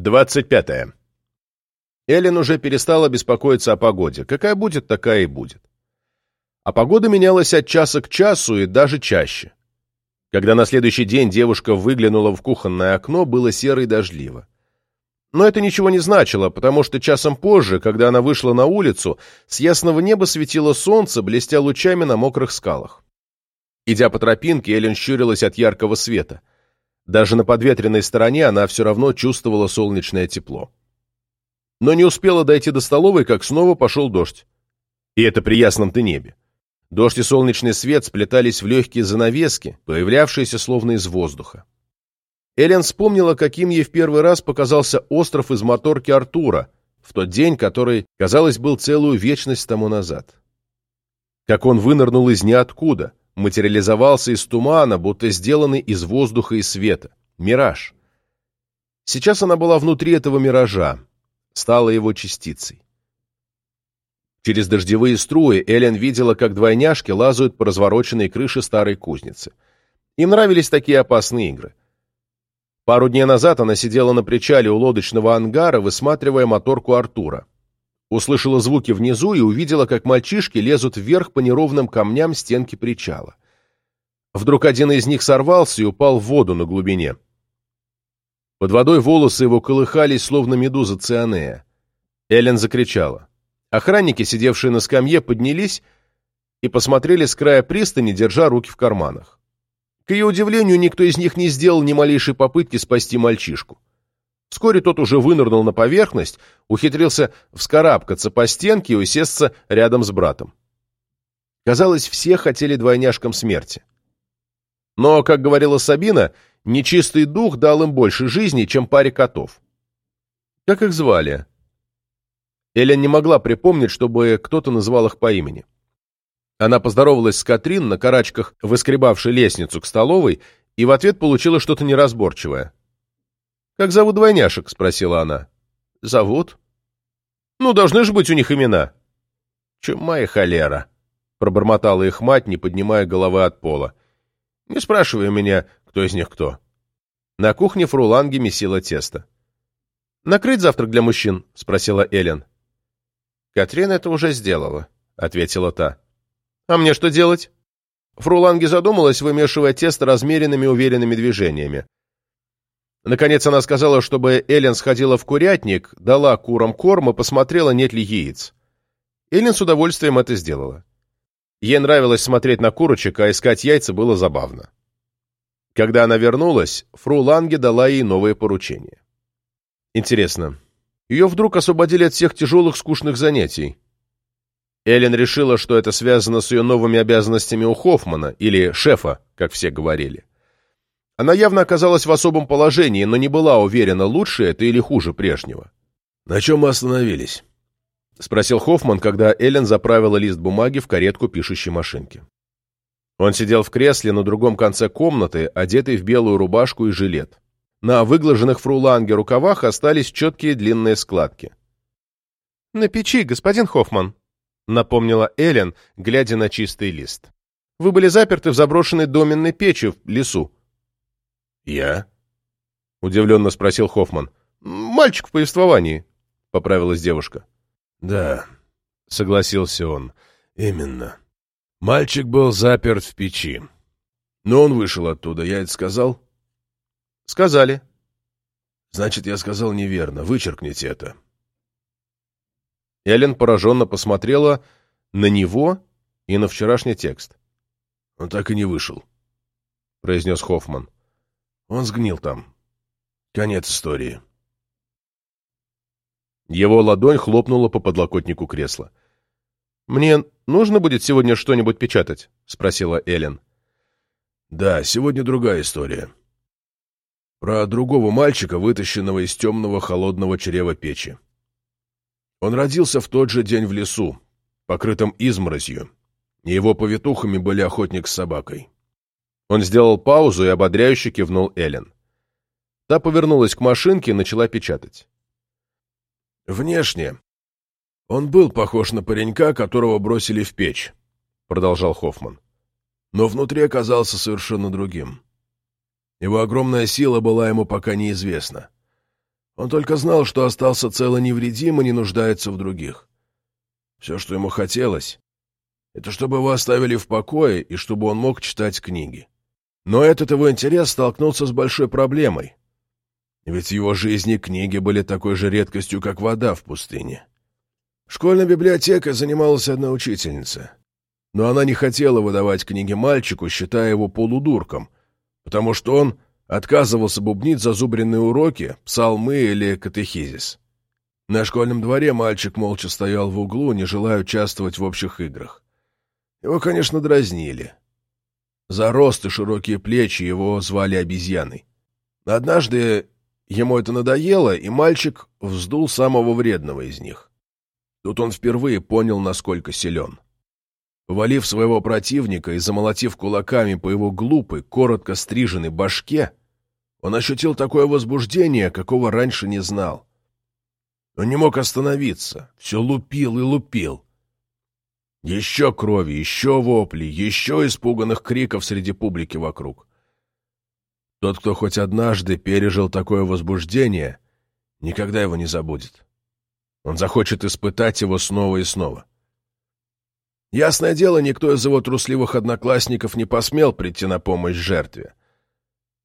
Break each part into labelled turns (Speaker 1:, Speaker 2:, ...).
Speaker 1: 25. Эллен уже перестала беспокоиться о погоде. Какая будет, такая и будет. А погода менялась от часа к часу и даже чаще. Когда на следующий день девушка выглянула в кухонное окно, было серо и дождливо. Но это ничего не значило, потому что часом позже, когда она вышла на улицу, с ясного неба светило солнце, блестя лучами на мокрых скалах. Идя по тропинке, Эллен щурилась от яркого света. Даже на подветренной стороне она все равно чувствовала солнечное тепло. Но не успела дойти до столовой, как снова пошел дождь. И это при ясном-то небе. Дождь и солнечный свет сплетались в легкие занавески, появлявшиеся словно из воздуха. Эллен вспомнила, каким ей в первый раз показался остров из моторки Артура, в тот день, который, казалось, был целую вечность тому назад. Как он вынырнул из ниоткуда, материализовался из тумана, будто сделанный из воздуха и света. Мираж. Сейчас она была внутри этого миража, стала его частицей. Через дождевые струи Эллен видела, как двойняшки лазают по развороченной крыше старой кузницы. Им нравились такие опасные игры. Пару дней назад она сидела на причале у лодочного ангара, высматривая моторку Артура. Услышала звуки внизу и увидела, как мальчишки лезут вверх по неровным камням стенки причала. Вдруг один из них сорвался и упал в воду на глубине. Под водой волосы его колыхались, словно медуза цианея. Эллен закричала. Охранники, сидевшие на скамье, поднялись и посмотрели с края пристани, держа руки в карманах. К ее удивлению, никто из них не сделал ни малейшей попытки спасти мальчишку. Вскоре тот уже вынырнул на поверхность, ухитрился вскарабкаться по стенке и усесться рядом с братом. Казалось, все хотели двойняшкам смерти. Но, как говорила Сабина, нечистый дух дал им больше жизни, чем паре котов. Как их звали? Элен не могла припомнить, чтобы кто-то называл их по имени. Она поздоровалась с Катрин на карачках, выскребавшей лестницу к столовой, и в ответ получила что-то неразборчивое. «Как зовут двойняшек?» — спросила она. «Зовут?» «Ну, должны же быть у них имена». «Чума и холера», — пробормотала их мать, не поднимая головы от пола. «Не спрашивай меня, кто из них кто». На кухне фруланги месила тесто. «Накрыть завтрак для мужчин?» — спросила Элен. «Катрин это уже сделала», — ответила та. «А мне что делать?» Фруланги задумалась, вымешивая тесто размеренными уверенными движениями. Наконец она сказала, чтобы Эллен сходила в курятник, дала курам корм и посмотрела, нет ли яиц. Эллен с удовольствием это сделала. Ей нравилось смотреть на курочек, а искать яйца было забавно. Когда она вернулась, фру Ланге дала ей новое поручение. Интересно, ее вдруг освободили от всех тяжелых скучных занятий. Эллен решила, что это связано с ее новыми обязанностями у Хоффмана, или шефа, как все говорили. Она явно оказалась в особом положении, но не была уверена, лучше это или хуже прежнего.
Speaker 2: «На чем мы остановились?»
Speaker 1: — спросил Хоффман, когда Эллен заправила лист бумаги в каретку пишущей машинки. Он сидел в кресле на другом конце комнаты, одетый в белую рубашку и жилет. На выглаженных фруланге рукавах остались четкие длинные складки. «На печи, господин Хоффман», напомнила Эллен, глядя на чистый лист. «Вы были заперты в заброшенной доменной печи в лесу».
Speaker 2: «Я?»
Speaker 1: — удивленно спросил Хоффман. «Мальчик в повествовании», — поправилась девушка.
Speaker 2: «Да», — согласился он, — «именно. Мальчик был заперт в печи. Но он вышел оттуда, я это сказал?»
Speaker 1: «Сказали».
Speaker 2: «Значит, я сказал неверно. Вычеркните это».
Speaker 1: Эллен пораженно посмотрела на него и на вчерашний текст.
Speaker 2: «Он так и не вышел», — произнес Хоффман. «Он сгнил там. Конец истории».
Speaker 1: Его ладонь хлопнула по подлокотнику кресла. «Мне нужно будет сегодня что-нибудь печатать?» — спросила Эллен.
Speaker 2: «Да, сегодня другая история. Про другого мальчика, вытащенного из темного холодного чрева печи. Он родился в тот же день в лесу, покрытом изморозью, и его повитухами были охотник с собакой.
Speaker 1: Он сделал паузу и ободряюще кивнул Эллен. Та повернулась к машинке и начала печатать.
Speaker 2: «Внешне он был похож на паренька, которого бросили в печь», — продолжал Хоффман. «Но внутри оказался совершенно другим. Его огромная сила была ему пока неизвестна. Он только знал, что остался цело невредим и не нуждается в других. Все, что ему хотелось, это чтобы его оставили в покое и чтобы он мог читать книги. Но этот его интерес столкнулся с большой проблемой. Ведь в его жизни книги были такой же редкостью, как вода в пустыне. Школьной библиотекой занималась одна учительница. Но она не хотела выдавать книги мальчику, считая его полудурком, потому что он отказывался бубнить зазубренные уроки, псалмы или катехизис. На школьном дворе мальчик молча стоял в углу, не желая участвовать в общих играх. Его, конечно, дразнили. За рост и широкие плечи его звали обезьяной. Однажды ему это надоело, и мальчик вздул самого вредного из них. Тут он впервые понял, насколько силен. Повалив своего противника и замолотив кулаками по его глупой, коротко стриженной башке, он ощутил такое возбуждение, какого раньше не знал. Он не мог остановиться, все лупил и лупил. Еще крови, еще вопли, еще испуганных криков среди публики вокруг. Тот, кто хоть однажды пережил такое возбуждение, никогда его не забудет. Он захочет испытать его снова и снова. Ясное дело, никто из его трусливых одноклассников не посмел прийти на помощь жертве.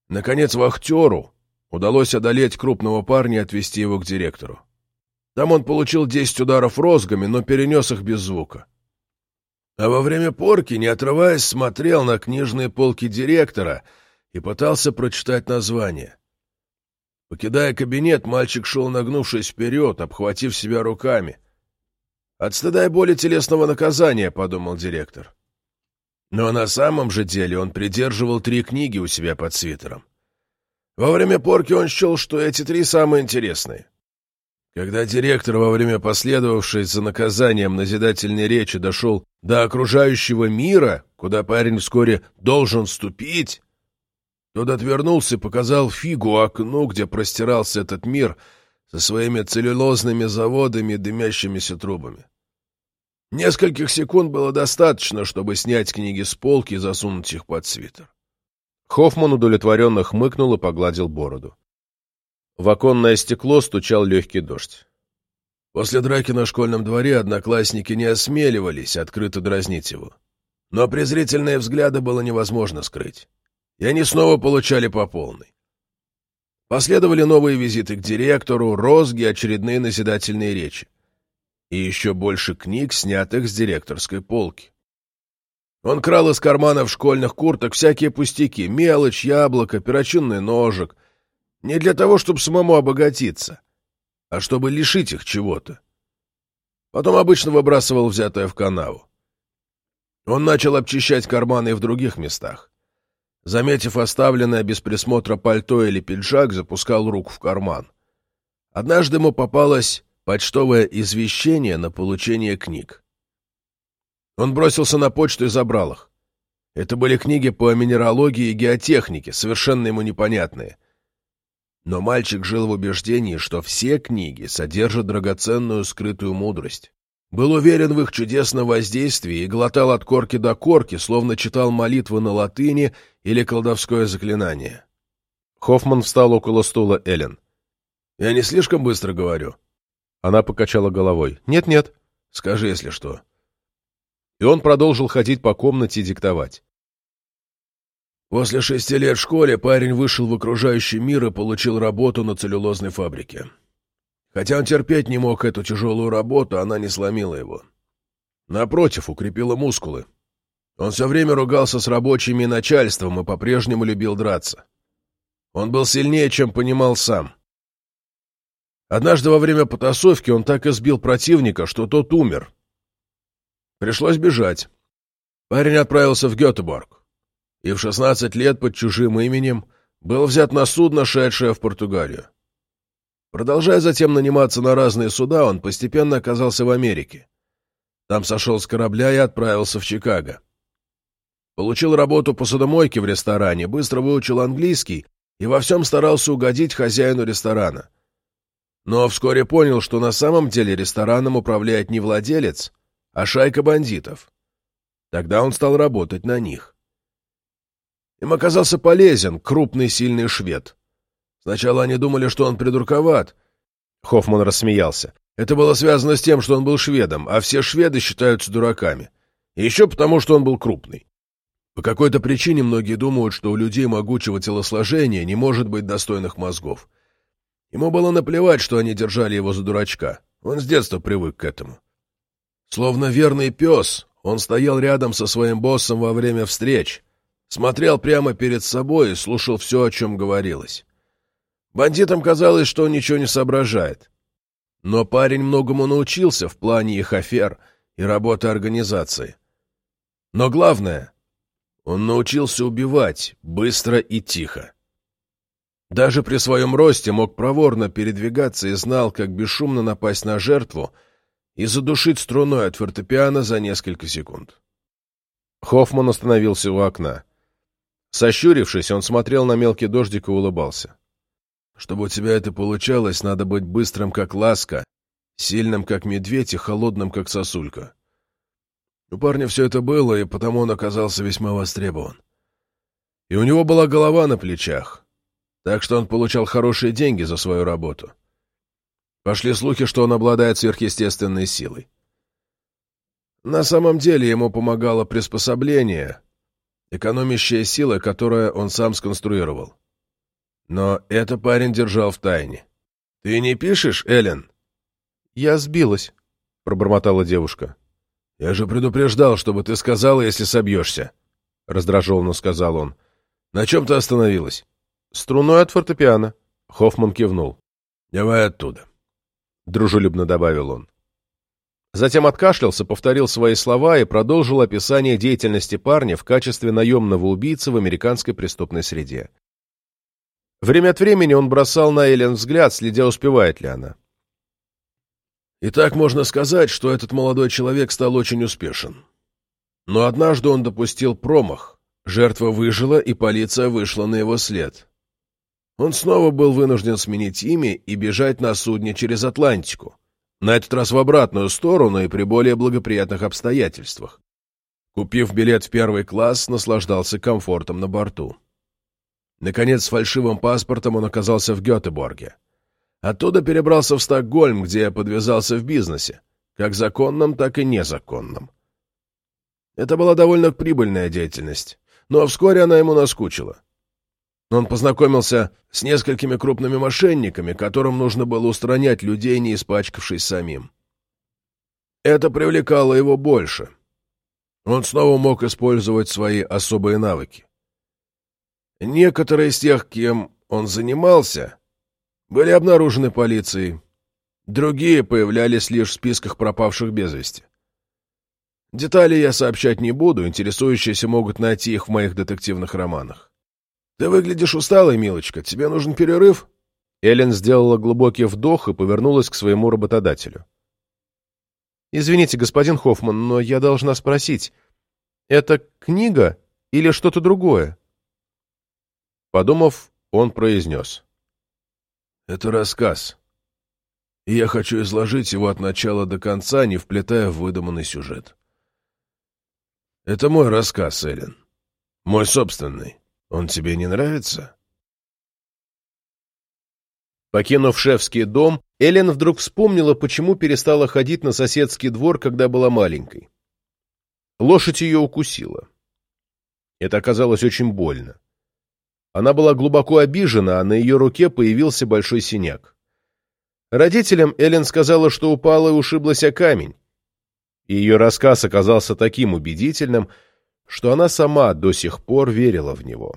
Speaker 2: Наконец, вахтеру удалось одолеть крупного парня и отвезти его к директору. Там он получил десять ударов розгами, но перенес их без звука. А во время порки, не отрываясь, смотрел на книжные полки директора и пытался прочитать название. Покидая кабинет, мальчик шел, нагнувшись вперед, обхватив себя руками. «От стыда и боли телесного наказания», — подумал директор. Но на самом же деле он придерживал три книги у себя под свитером. Во время порки он счел, что эти три самые интересные. Когда директор во время последовавшей за наказанием назидательной речи дошел до окружающего мира, куда парень вскоре должен вступить, тот отвернулся и показал фигу окну, где простирался этот мир со своими целлюлозными заводами и дымящимися трубами. Нескольких секунд было достаточно, чтобы снять книги с полки и засунуть их под свитер.
Speaker 1: Хоффман удовлетворенно хмыкнул и погладил бороду. В оконное стекло стучал легкий дождь.
Speaker 2: После драки на школьном дворе одноклассники не осмеливались открыто дразнить его. Но презрительные взгляды было невозможно скрыть. И они снова получали по полной. Последовали новые визиты к директору, розги, очередные назидательные речи и еще больше книг, снятых с директорской полки. Он крал из карманов школьных курток всякие пустяки, мелочь, яблоко, перочинный ножик. Не для того, чтобы самому обогатиться, а чтобы лишить их чего-то. Потом обычно выбрасывал взятое в канаву. Он начал обчищать карманы в других местах. Заметив оставленное без присмотра пальто или пиджак, запускал руку в карман. Однажды ему попалась почтовое извещение на получение книг. Он бросился на почту и забрал их. Это были книги по минералогии и геотехнике, совершенно ему непонятные. Но мальчик жил в убеждении, что все книги содержат драгоценную скрытую мудрость. Был уверен в их чудесном воздействии и глотал от корки до корки, словно читал молитвы на латыни или колдовское заклинание.
Speaker 1: Хоффман встал около стула Эллен.
Speaker 2: «Я не слишком быстро говорю?»
Speaker 1: Она покачала головой. «Нет-нет».
Speaker 2: «Скажи, если что».
Speaker 1: И он продолжил ходить по комнате и диктовать.
Speaker 2: После шести лет в школе парень вышел в окружающий мир и получил работу на целлюлозной фабрике. Хотя он терпеть не мог эту тяжелую работу, она не сломила его. Напротив, укрепила мускулы. Он все время ругался с рабочими и начальством и по-прежнему любил драться. Он был сильнее, чем понимал сам. Однажды во время потасовки он так избил противника, что тот умер. Пришлось бежать. Парень отправился в Гетеборг. И в 16 лет под чужим именем был взят на судно, шедшее в Португалию. Продолжая затем наниматься на разные суда, он постепенно оказался в Америке. Там сошел с корабля и отправился в Чикаго. Получил работу по судомойке в ресторане, быстро выучил английский и во всем старался угодить хозяину ресторана но вскоре понял, что на самом деле рестораном управляет не владелец, а шайка бандитов. Тогда он стал работать на них. Им оказался полезен крупный сильный швед. Сначала они думали, что он придурковат,
Speaker 1: Хоффман рассмеялся.
Speaker 2: Это было связано с тем, что он был шведом, а все шведы считаются дураками. И еще потому, что он был крупный. По какой-то причине многие думают, что у людей могучего телосложения не может быть достойных мозгов. Ему было наплевать, что они держали его за дурачка. Он с детства привык к этому. Словно верный пес, он стоял рядом со своим боссом во время встреч, смотрел прямо перед собой и слушал все, о чем говорилось. Бандитам казалось, что он ничего не соображает. Но парень многому научился в плане их афер и работы организации. Но главное, он научился убивать быстро и тихо. Даже при своем росте мог проворно передвигаться и знал, как бесшумно напасть на жертву и задушить струной от фортепиано за несколько секунд.
Speaker 1: Хоффман остановился у окна. Сощурившись, он смотрел на мелкий дождик и улыбался.
Speaker 2: «Чтобы у тебя это получалось, надо быть быстрым, как ласка, сильным, как медведь, и холодным, как сосулька. У парня все это было, и потому он оказался весьма востребован. И у него была голова на плечах, так что он получал хорошие деньги за свою работу. Пошли слухи, что он обладает сверхъестественной силой. На самом деле ему помогало приспособление, экономящая сила, которое он сам сконструировал. Но это парень держал в тайне. «Ты не пишешь, Эллен?»
Speaker 1: «Я сбилась», — пробормотала девушка.
Speaker 2: «Я же предупреждал, чтобы ты сказала, если собьешься», — раздраженно сказал он. «На чем ты остановилась?»
Speaker 1: «Струной от фортепиано», — Хоффман кивнул.
Speaker 2: «Давай оттуда», —
Speaker 1: дружелюбно добавил он. Затем откашлялся, повторил свои слова и продолжил описание деятельности парня в качестве наемного убийцы в американской преступной среде. Время от времени он бросал на Эллен взгляд, следя, успевает ли она.
Speaker 2: И так можно сказать, что этот молодой человек стал очень успешен. Но однажды он допустил промах. Жертва выжила, и полиция вышла на его след. Он снова был вынужден сменить имя и бежать на судне через Атлантику. На этот раз в обратную сторону и при более благоприятных обстоятельствах. Купив билет в первый класс, наслаждался комфортом на борту. Наконец, с фальшивым паспортом он оказался в Гетеборге. Оттуда перебрался в Стокгольм, где подвязался в бизнесе, как законном, так и незаконном. Это была довольно прибыльная деятельность, но вскоре она ему наскучила. Он познакомился с несколькими крупными мошенниками, которым нужно было устранять людей, не испачкавшись самим. Это привлекало его больше. Он снова мог использовать свои особые навыки. Некоторые из тех, кем он занимался, были обнаружены полицией. Другие появлялись лишь в списках пропавших без вести. Детали я сообщать не буду, интересующиеся могут найти их в моих детективных романах. Ты выглядишь усталой, милочка. Тебе нужен перерыв?
Speaker 1: Эллен сделала глубокий вдох и повернулась к своему работодателю. «Извините, господин Хоффман, но я должна спросить, это книга или что-то другое?» Подумав, он произнес.
Speaker 2: Это рассказ. И я хочу изложить его от начала до конца, не вплетая в выдуманный сюжет. Это мой рассказ, Эллен. Мой собственный. Он тебе не нравится?
Speaker 1: Покинув шефский дом, Эллен вдруг вспомнила, почему перестала ходить на соседский двор, когда была маленькой. Лошадь ее укусила. Это оказалось очень больно. Она была глубоко обижена, а на ее руке появился большой синяк. Родителям Эллен сказала, что упала и ушиблась о камень. И ее рассказ оказался таким убедительным, что она сама до сих пор верила в него.